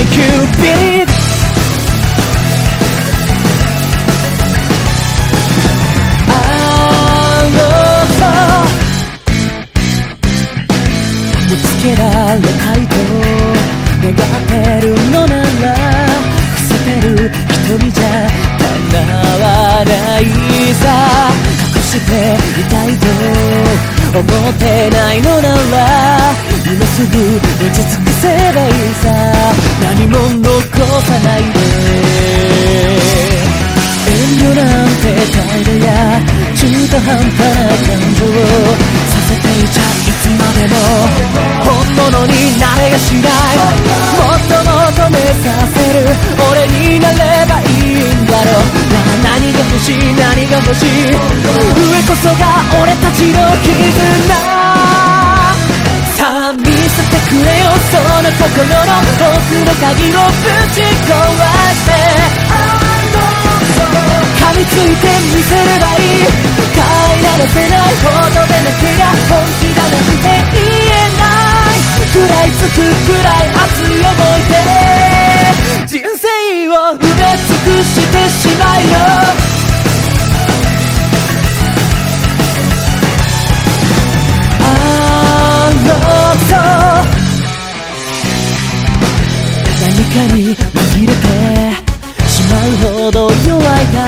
make you believe あの見つけられたいと願ってるのなら伏せてる瞳じゃ叶わないさ。隠していたいと思ってないのなら今すぐ落ち着かせばいいさ。何も残さないで遠慮なんて態度や中途半端な感情をさせていちゃいつまでも本物になれやしないもっと求めさせる俺になればいいんだろうな何が欲しい何が欲しい。上こそが俺たちの絆。鍵をぶち壊して噛みついてみせればいい。帰られてないほどでなけりゃ本気だなんて言えない。食らいつくくらい熱い思いで人生を埋め尽くしてしまうよ。何かに紛れてしまうほど弱いな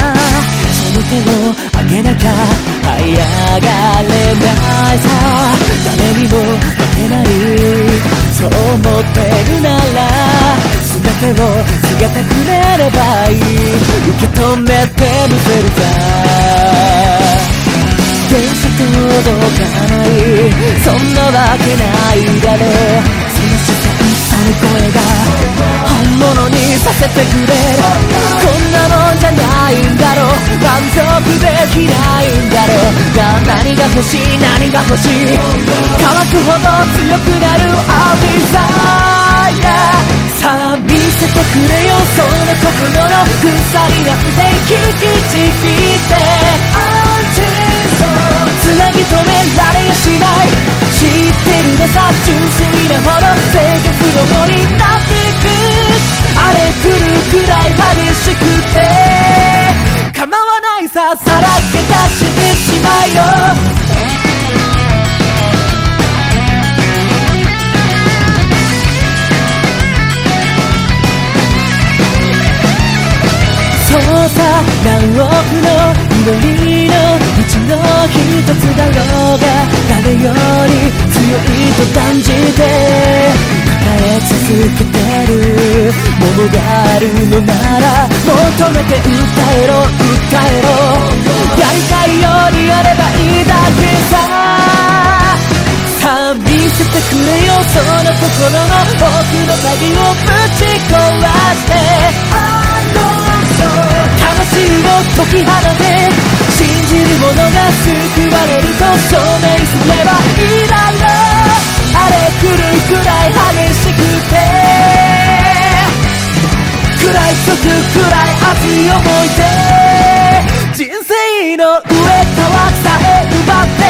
その手を上げなきゃ這い上がれないさ。誰にも負けないそう思ってるなら全てを告げてくれればい。い受け止めてみせるさ電車届かない。そんなわけないだろう。せてくれこんなもんじゃないんだろう満足できないんだろうが何が欲しい何が欲しい乾くほど強くなる I'll desire さあ見せてくれよその心の鎖なんて引きちぎってつなぎ止められやしない知ってるのさ純粋なもの制御さ何億の緑のうちの一つだろうが誰より強いと感じて抱え続けてるものがあるのなら求めて歌えろ歌えろ。やりたいようにやればいいだけさ。さあ見せてくれよその心の奥の鍵をぶち壊して。解き放て信じる者が救われると証明すればいいだろうあれ来るくらい激しくて食らいつくくらい熱い思いで人生の上たわさえ奪って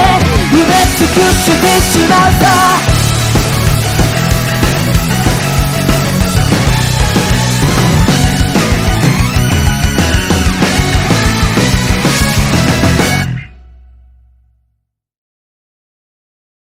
埋め尽くしてしまうさ